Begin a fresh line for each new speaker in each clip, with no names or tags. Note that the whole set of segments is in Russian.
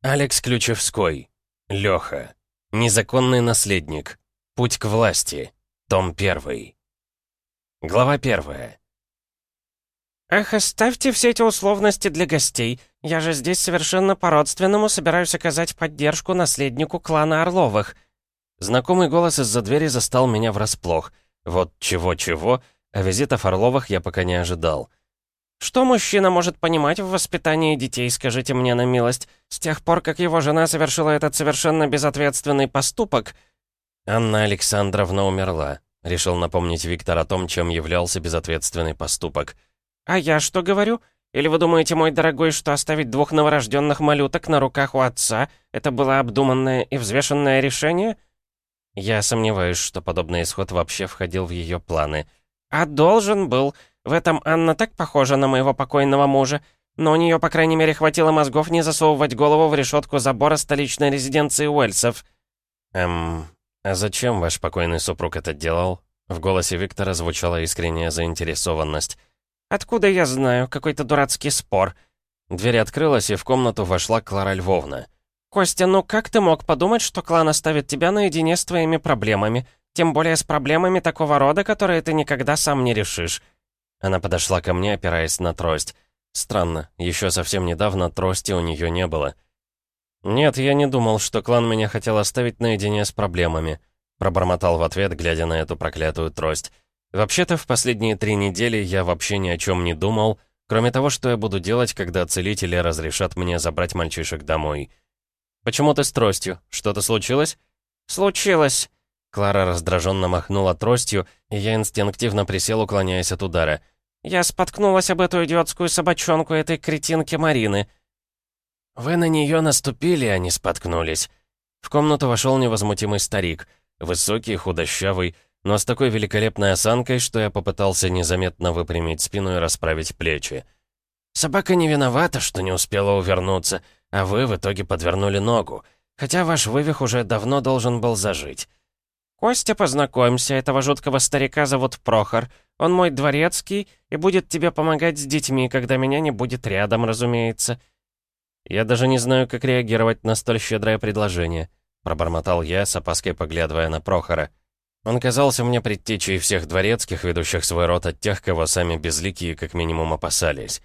Алекс Ключевской. Лёха. Незаконный наследник. Путь к власти. Том 1. Глава 1.
«Эх, оставьте все эти условности для гостей. Я же здесь совершенно по-родственному собираюсь оказать поддержку наследнику клана Орловых».
Знакомый голос из-за двери застал меня врасплох. Вот чего-чего, а визитов Орловых я пока не ожидал.
«Что мужчина может понимать в воспитании детей, скажите мне на милость, с тех пор, как его жена совершила этот совершенно безответственный поступок?»
Анна Александровна умерла. Решил напомнить Виктор о том, чем являлся безответственный поступок.
«А я что говорю? Или вы думаете, мой дорогой, что оставить двух новорожденных малюток на руках у отца — это было обдуманное и взвешенное решение?»
Я сомневаюсь, что подобный исход вообще входил в ее планы.
«А должен был. В этом Анна так похожа на моего покойного мужа, но у нее, по крайней мере, хватило мозгов не засовывать голову в решетку забора столичной резиденции Уэльсов.
«Эм, а зачем ваш покойный супруг это делал?» В голосе Виктора звучала искренняя заинтересованность.
«Откуда я знаю? Какой-то дурацкий спор».
Дверь открылась, и в комнату вошла Клара Львовна.
«Костя, ну как ты мог подумать, что клан оставит тебя наедине с твоими проблемами? Тем более с проблемами такого рода, которые ты никогда сам не решишь».
Она подошла ко мне, опираясь на трость. Странно, еще совсем недавно трости у нее не было. «Нет, я не думал, что клан меня хотел оставить наедине с проблемами», пробормотал в ответ, глядя на эту проклятую трость. «Вообще-то, в последние три недели я вообще ни о чем не думал, кроме того, что я буду делать, когда целители разрешат мне забрать мальчишек домой». «Почему ты с тростью? Что-то случилось?»
«Случилось»,
Клара раздраженно махнула тростью, и я инстинктивно присел, уклоняясь от удара.
«Я споткнулась об эту идиотскую собачонку этой кретинки Марины».
«Вы на нее наступили, а не споткнулись». В комнату вошел невозмутимый старик, высокий, худощавый, но с такой великолепной осанкой, что я попытался незаметно выпрямить спину и расправить плечи. «Собака не виновата, что не успела увернуться, а вы в итоге подвернули ногу, хотя ваш вывих уже давно должен был зажить».
«Костя, познакомься, этого жуткого старика зовут Прохор. Он мой дворецкий и будет тебе помогать с детьми, когда меня не будет рядом, разумеется».
«Я даже не знаю, как реагировать на столь щедрое предложение», пробормотал я, с опаской поглядывая на Прохора. Он казался мне предтечей всех дворецких, ведущих свой род от тех, кого сами безликие как минимум опасались.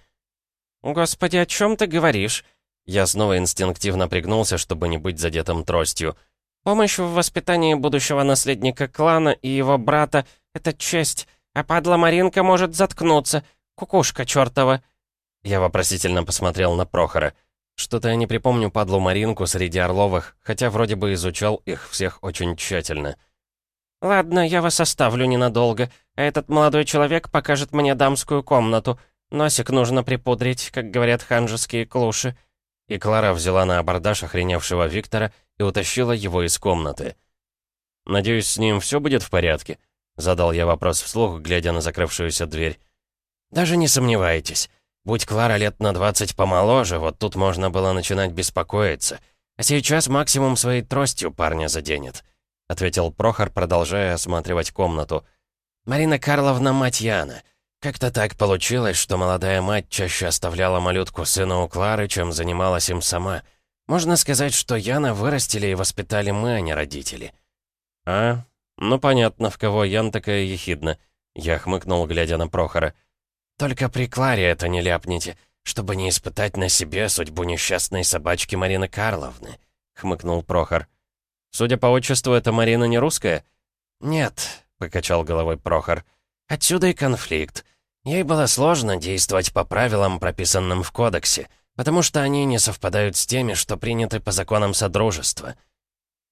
«Господи, о чем ты говоришь?»
Я снова инстинктивно пригнулся, чтобы не быть задетым тростью.
Помощь в воспитании будущего наследника клана и его брата — это честь, а падла Маринка может заткнуться. Кукушка чертова!»
Я вопросительно посмотрел на Прохора. Что-то я не припомню падлу Маринку среди Орловых, хотя вроде бы изучал их всех очень тщательно.
«Ладно, я вас оставлю ненадолго, а этот молодой человек покажет мне дамскую комнату. Носик нужно припудрить, как говорят ханжеские клуши».
И Клара взяла на абордаж охреневшего Виктора и утащила его из комнаты. «Надеюсь, с ним все будет в порядке?» Задал я вопрос вслух, глядя на закрывшуюся дверь. «Даже не сомневайтесь. Будь Клара лет на 20 помоложе, вот тут можно было начинать беспокоиться. А сейчас максимум своей тростью парня заденет», — ответил Прохор, продолжая осматривать комнату. «Марина Карловна мать Яна. Как-то так получилось, что молодая мать чаще оставляла малютку сына у Клары, чем занималась им сама. Можно сказать, что Яна вырастили и воспитали мы, а не родители.
А, ну понятно, в кого Ян такая ехидна. Я хмыкнул, глядя на Прохора.
Только при Кларе это не ляпните, чтобы не испытать на себе судьбу несчастной собачки Марины Карловны, хмыкнул Прохор.
Судя по отчеству, эта Марина не русская?
Нет, покачал головой Прохор. Отсюда и конфликт. Ей было сложно действовать по правилам, прописанным в кодексе потому что они не совпадают с теми, что приняты по законам Содружества.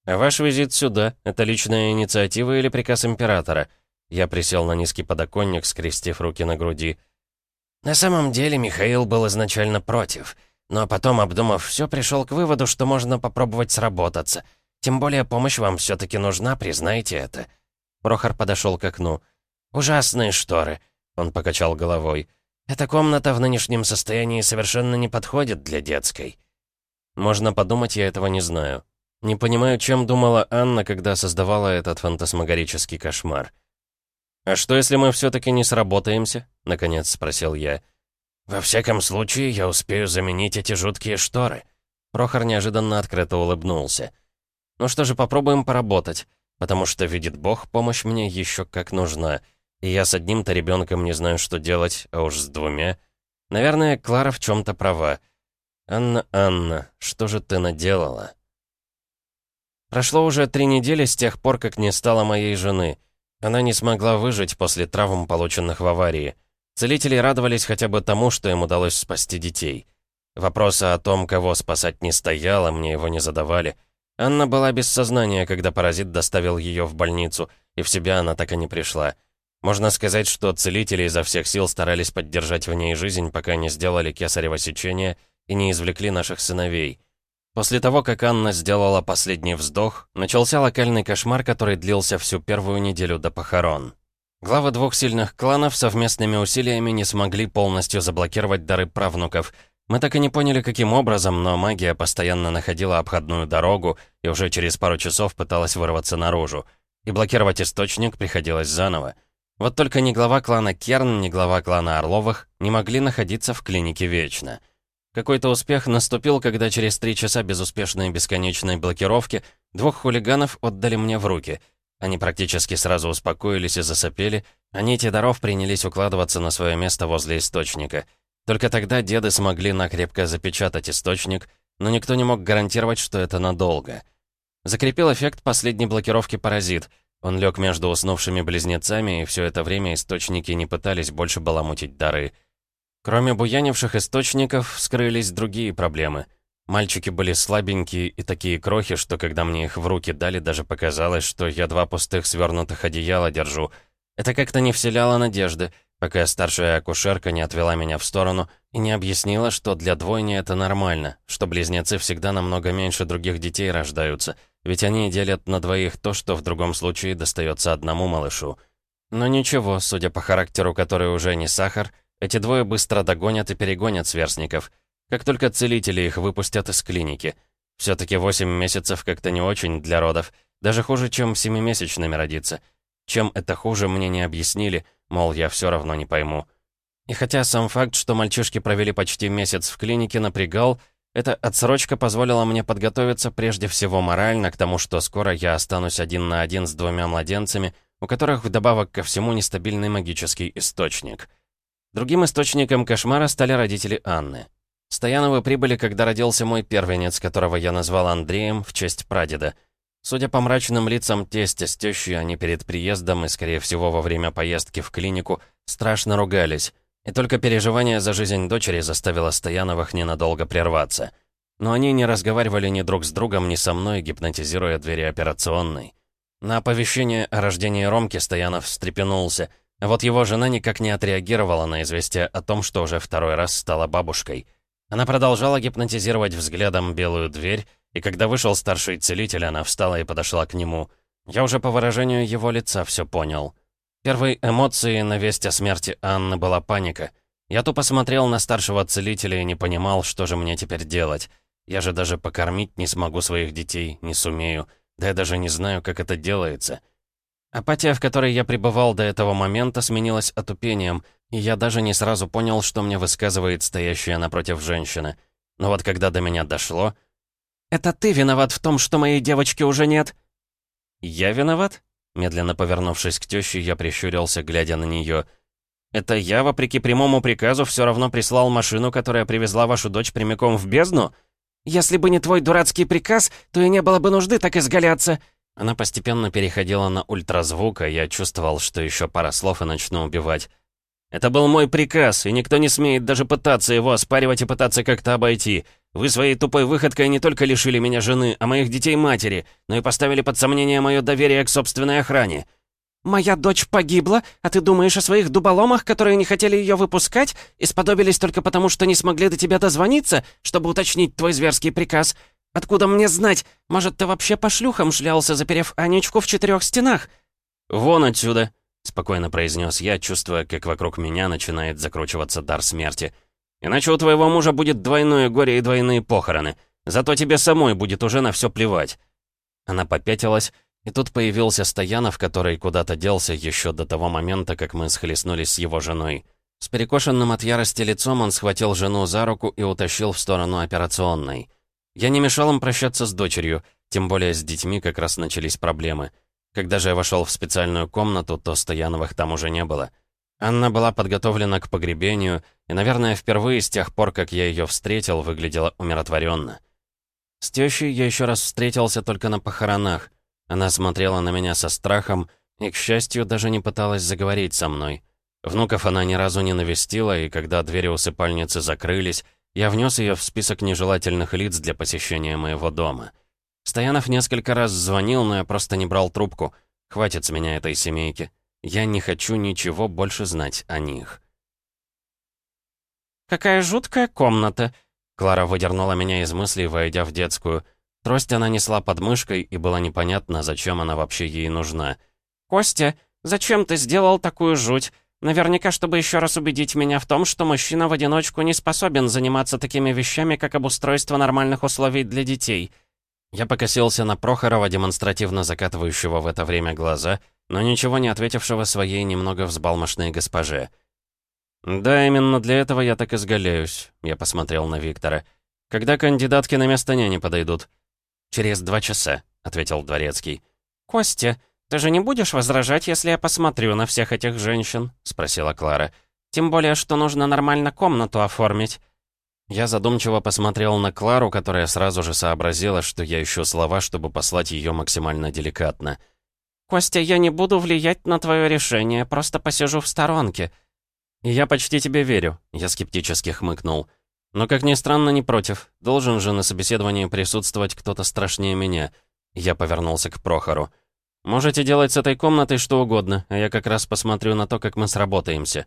Ваш визит сюда — это личная инициатива или приказ императора? Я присел на низкий подоконник, скрестив руки на груди.
На самом деле Михаил был изначально против, но потом, обдумав все, пришел к выводу, что можно попробовать сработаться. Тем более помощь вам все-таки нужна, признайте это. Прохор подошел к окну. «Ужасные шторы», — он покачал головой. Эта комната в нынешнем состоянии совершенно не подходит для детской.
Можно подумать, я этого не знаю. Не понимаю, чем думала Анна, когда создавала этот фантасмагорический кошмар. «А что, если мы все-таки не сработаемся?» — наконец спросил я.
«Во всяком случае, я успею заменить эти жуткие шторы». Прохор неожиданно открыто улыбнулся. «Ну что же, попробуем поработать, потому что, видит Бог, помощь мне еще как нужна, и я с одним-то ребенком не знаю, что делать, а уж с двумя. Наверное, Клара в чем-то права. Анна, Анна, что же ты наделала?» Прошло уже три недели с тех пор, как не стало моей жены. Она не смогла выжить после травм, полученных в аварии. Целители радовались хотя бы тому, что им удалось спасти детей. Вопроса о том, кого спасать не стояло, мне его не задавали. Анна была без сознания, когда паразит доставил ее в больницу, и в себя она так и не пришла. Можно сказать, что целители изо всех сил старались поддержать в ней жизнь, пока не сделали кесарево сечение и не извлекли наших сыновей. После того, как Анна сделала последний вздох, начался локальный кошмар, который длился всю первую неделю до похорон. Главы двух сильных кланов совместными усилиями не смогли полностью заблокировать дары правнуков. Мы так и не поняли, каким образом, но магия постоянно находила обходную дорогу и уже через пару часов пыталась вырваться наружу. И блокировать источник приходилось заново. Вот только ни глава клана Керн, ни глава клана Орловых не могли находиться в клинике вечно. Какой-то успех наступил, когда через три часа безуспешной бесконечной блокировки двух хулиганов отдали мне в руки. Они практически сразу успокоились и засопели, а нити даров принялись укладываться на свое место возле источника. Только тогда деды смогли накрепко запечатать источник, но никто не мог гарантировать, что это надолго. Закрепил эффект последней блокировки паразит. Он лег между уснувшими близнецами, и все это время источники не пытались больше баламутить дары — Кроме буянивших источников, скрылись другие проблемы. Мальчики были слабенькие и такие крохи, что когда мне их в руки дали, даже показалось, что я два пустых свернутых одеяла держу. Это как-то не вселяло надежды, пока старшая акушерка не отвела меня в сторону и не объяснила, что для двойни это нормально, что близнецы всегда намного меньше других детей рождаются, ведь они делят на двоих то, что в другом случае достается одному малышу. Но ничего, судя по характеру, который уже не сахар, эти двое быстро догонят и перегонят сверстников. Как только целители их выпустят из клиники. Все-таки 8 месяцев как-то не очень для родов. Даже хуже, чем семимесячными родиться. Чем это хуже, мне не объяснили, мол, я все равно не пойму. И хотя сам факт, что мальчишки провели почти месяц в клинике, напрягал, эта отсрочка позволила мне подготовиться прежде всего морально к тому, что скоро я останусь один на один с двумя младенцами, у которых вдобавок ко всему нестабильный магический источник — Другим источником кошмара стали родители Анны. Стояновы прибыли, когда родился мой первенец, которого я назвал Андреем в честь прадеда. Судя по мрачным лицам тестя с тещей, они перед приездом и, скорее всего, во время поездки в клинику страшно ругались. И только переживание за жизнь дочери заставило Стояновых ненадолго прерваться. Но они не разговаривали ни друг с другом, ни со мной, гипнотизируя двери операционной. На оповещение о рождении Ромки Стоянов встрепенулся — а вот его жена никак не отреагировала на известие о том, что уже второй раз стала бабушкой. Она продолжала гипнотизировать взглядом белую дверь, и когда вышел старший целитель, она встала и подошла к нему. Я уже по выражению его лица все понял. Первой эмоцией на весть о смерти Анны была паника. Я тупо смотрел на старшего целителя и не понимал, что же мне теперь делать. Я же даже покормить не смогу своих детей, не сумею. Да я даже не знаю, как это делается. Апатия, в которой я пребывал до этого момента, сменилась отупением, и я даже не сразу понял, что мне высказывает стоящая напротив женщина. Но вот когда до меня дошло... «Это ты виноват в том, что моей девочки уже нет?» «Я виноват?» Медленно повернувшись к тёще, я прищурился, глядя на неё. «Это я, вопреки прямому приказу, всё равно прислал машину, которая привезла вашу дочь прямиком в бездну? Если бы не твой дурацкий приказ, то и не было бы нужды так изгаляться!» Она постепенно переходила на ультразвук, а я чувствовал, что еще пара слов и начну убивать. «Это был мой приказ, и никто не смеет даже пытаться его оспаривать и пытаться как-то обойти. Вы своей тупой выходкой не только лишили меня жены, а моих детей матери, но и поставили под сомнение мое доверие к собственной охране». «Моя дочь погибла, а ты думаешь о своих дуболомах, которые не хотели ее выпускать и сподобились только потому, что не смогли до тебя дозвониться, чтобы уточнить твой зверский приказ? «Откуда мне знать? Может, ты вообще по шлюхам шлялся, заперев Анечку в четырех стенах?» «Вон отсюда!» — спокойно произнес я, чувствуя, как вокруг меня начинает закручиваться дар смерти. «Иначе у твоего мужа будет двойное горе и двойные похороны. Зато тебе самой будет уже на все плевать». Она попятилась, и тут появился Стоянов, который куда-то делся еще до того момента, как мы схлестнулись с его женой. С перекошенным от ярости лицом он схватил жену за руку и утащил в сторону операционной.
Я не мешал им прощаться с дочерью, тем более с детьми как раз начались проблемы. Когда же я вошел в специальную комнату, то Стояновых там уже не было. Анна была подготовлена к погребению, и, наверное, впервые с тех пор, как я ее встретил, выглядела умиротворенно. С тещей я еще раз встретился только на похоронах. Она смотрела на меня со страхом и, к счастью, даже не пыталась заговорить со мной. Внуков она ни разу не навестила, и когда двери усыпальницы закрылись, я внес ее в список нежелательных лиц для посещения моего дома. Стоянов несколько раз звонил, но я просто не брал трубку. Хватит с меня этой семейки. Я не хочу ничего больше знать о них.
«Какая жуткая комната!»
Клара выдернула меня из мыслей, войдя в детскую. Трость она несла под мышкой, и было непонятно, зачем она вообще ей нужна.
«Костя, зачем ты сделал такую жуть? Наверняка, чтобы еще раз убедить меня в том, что мужчина в одиночку не способен заниматься такими вещами, как обустройство нормальных условий для детей».
Я покосился на Прохорова, демонстративно закатывающего в это время глаза, но ничего не ответившего своей немного взбалмошной госпоже. «Да, именно для этого я так изгаляюсь», — я посмотрел на Виктора. «Когда кандидатки на место няни подойдут?» «Через два часа», — ответил Дворецкий.
«Костя, ты же не будешь возражать, если я посмотрю на всех этих женщин?» — спросила Клара. «Тем более, что нужно нормально комнату оформить».
Я задумчиво посмотрел на Клару, которая сразу же сообразила, что я ищу слова, чтобы послать ее максимально деликатно.
«Костя, я не буду влиять на твое решение, просто посижу в сторонке»,
«Я почти тебе верю», — я скептически хмыкнул. «Но, как ни странно, не против. Должен же на собеседовании присутствовать кто-то страшнее меня». Я повернулся к Прохору. «Можете делать с этой комнатой что угодно, а я как раз посмотрю на то, как мы сработаемся».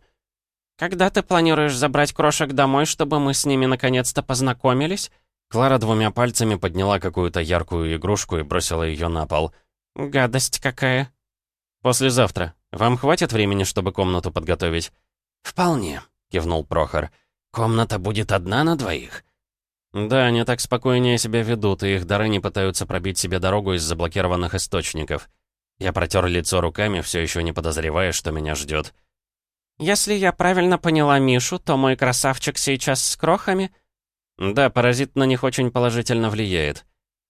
«Когда ты планируешь забрать крошек домой, чтобы мы с ними наконец-то познакомились?»
Клара двумя пальцами подняла какую-то яркую игрушку и бросила ее на пол.
«Гадость какая!»
«Послезавтра. Вам хватит времени, чтобы комнату подготовить?»
«Вполне», — кивнул Прохор. «Комната будет одна на двоих?»
«Да, они так спокойнее себя ведут, и их дары не пытаются пробить себе дорогу из заблокированных источников. Я протер лицо руками, все еще не подозревая, что меня ждет.
«Если я правильно поняла Мишу, то мой красавчик сейчас с крохами?»
«Да, паразит на них очень положительно влияет».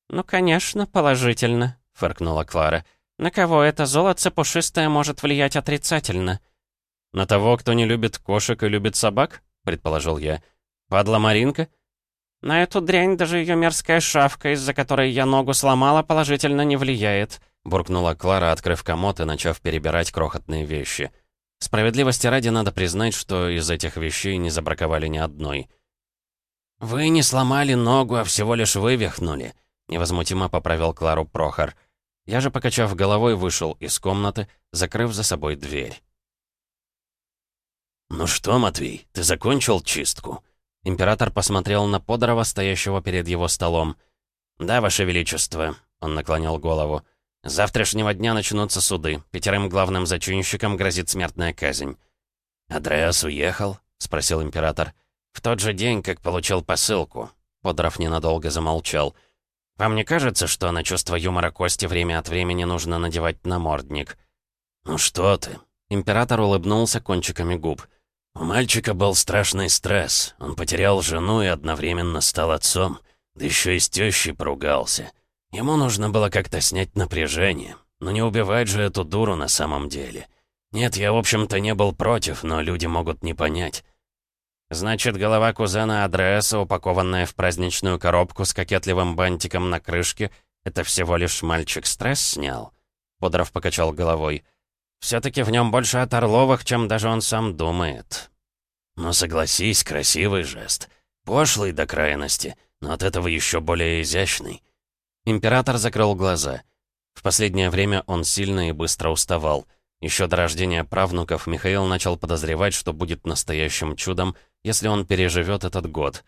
«Ну, конечно, положительно», — фыркнула Клара. «На кого это золото пушистое может влиять отрицательно?»
«На того, кто не любит кошек и любит собак?» — предположил я. «Падла Маринка?»
«На эту дрянь даже ее мерзкая шавка, из-за которой я ногу сломала, положительно не влияет», —
буркнула Клара, открыв комод и начав перебирать крохотные вещи. Справедливости ради надо признать, что из этих вещей не забраковали ни одной.
«Вы не сломали ногу, а всего лишь вывихнули», —
невозмутимо поправил Клару Прохор. Я же, покачав головой, вышел из комнаты, закрыв за собой дверь.
«Ну что, Матвей, ты закончил чистку?»
Император посмотрел на Подорова, стоящего перед его столом.
«Да, Ваше Величество», — он наклонил голову. «С завтрашнего дня начнутся суды. Пятерым главным зачинщикам грозит смертная казнь». «Андреас уехал?» — спросил император. «В тот же день, как получил посылку».
Подоров ненадолго замолчал.
«Вам не кажется, что на чувство юмора Кости время от времени нужно надевать намордник?» «Ну что ты?»
Император улыбнулся кончиками губ.
У мальчика был страшный стресс. Он потерял жену и одновременно стал отцом. Да еще и с тещей поругался. Ему нужно было как-то снять напряжение. Но не убивать же эту дуру на самом деле. Нет, я, в общем-то, не был против, но люди могут не понять.
Значит, голова кузена Адреса, упакованная в праздничную коробку с кокетливым бантиком на крышке, это всего лишь мальчик стресс снял? Бодров покачал головой. Все-таки в нем больше от Орловых, чем даже он сам думает.
Но согласись, красивый жест. Пошлый до крайности, но от этого еще более изящный.
Император закрыл глаза. В последнее время он сильно и быстро уставал. Еще до рождения правнуков Михаил начал подозревать, что будет настоящим чудом, если он переживет этот год.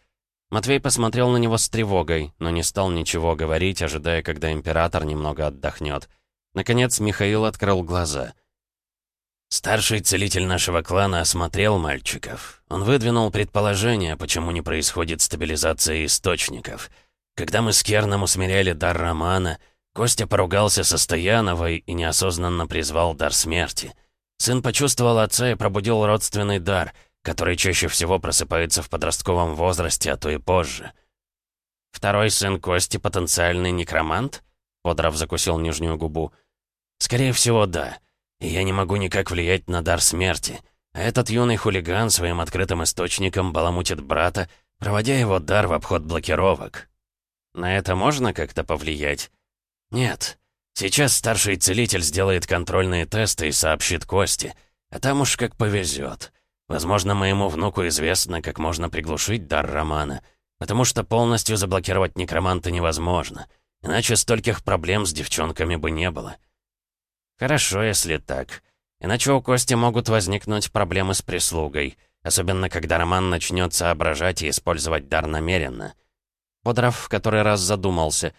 Матвей посмотрел на него с тревогой, но не стал ничего говорить, ожидая, когда император немного отдохнет. Наконец Михаил открыл глаза —
Старший целитель нашего клана осмотрел мальчиков. Он выдвинул предположение, почему не происходит стабилизация источников. Когда мы с Керном усмиряли дар Романа, Костя поругался со Стояновой и неосознанно призвал дар смерти. Сын почувствовал отца и пробудил родственный дар, который чаще всего просыпается в подростковом возрасте, а то и позже.
Второй сын Кости — потенциальный некромант?» Бодров закусил нижнюю губу.
«Скорее всего, да. И я не могу никак влиять на дар смерти. А этот юный хулиган своим открытым источником баламутит брата, проводя его дар в обход блокировок».
«На это можно как-то повлиять?»
«Нет. Сейчас старший целитель сделает контрольные тесты и сообщит Кости. А там уж как повезет. Возможно, моему внуку известно, как можно приглушить дар Романа». Потому что полностью заблокировать некроманта невозможно. Иначе стольких проблем с девчонками бы не было.
Хорошо, если так. Иначе у Кости могут возникнуть проблемы с прислугой. Особенно, когда Роман начнет соображать и использовать дар намеренно. Бодров в который раз задумался.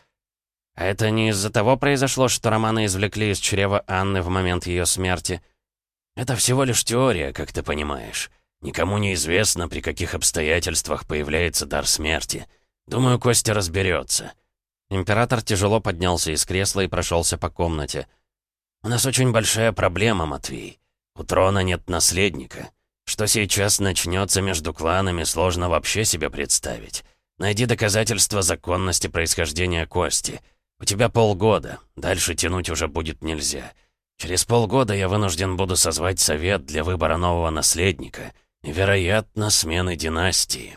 А это не из-за того произошло, что Романа извлекли из чрева Анны в момент ее смерти?
Это всего лишь теория, как ты понимаешь. Никому не известно, при каких обстоятельствах появляется дар смерти. Думаю, Костя разберется.
Император тяжело поднялся из кресла и прошелся по комнате.
«У нас очень большая проблема, Матвей. У трона нет наследника. Что сейчас начнется между кланами, сложно вообще себе представить. Найди доказательства законности происхождения Кости. У тебя полгода, дальше тянуть уже будет нельзя. Через полгода я вынужден буду созвать совет для выбора нового наследника — вероятно, смены династии.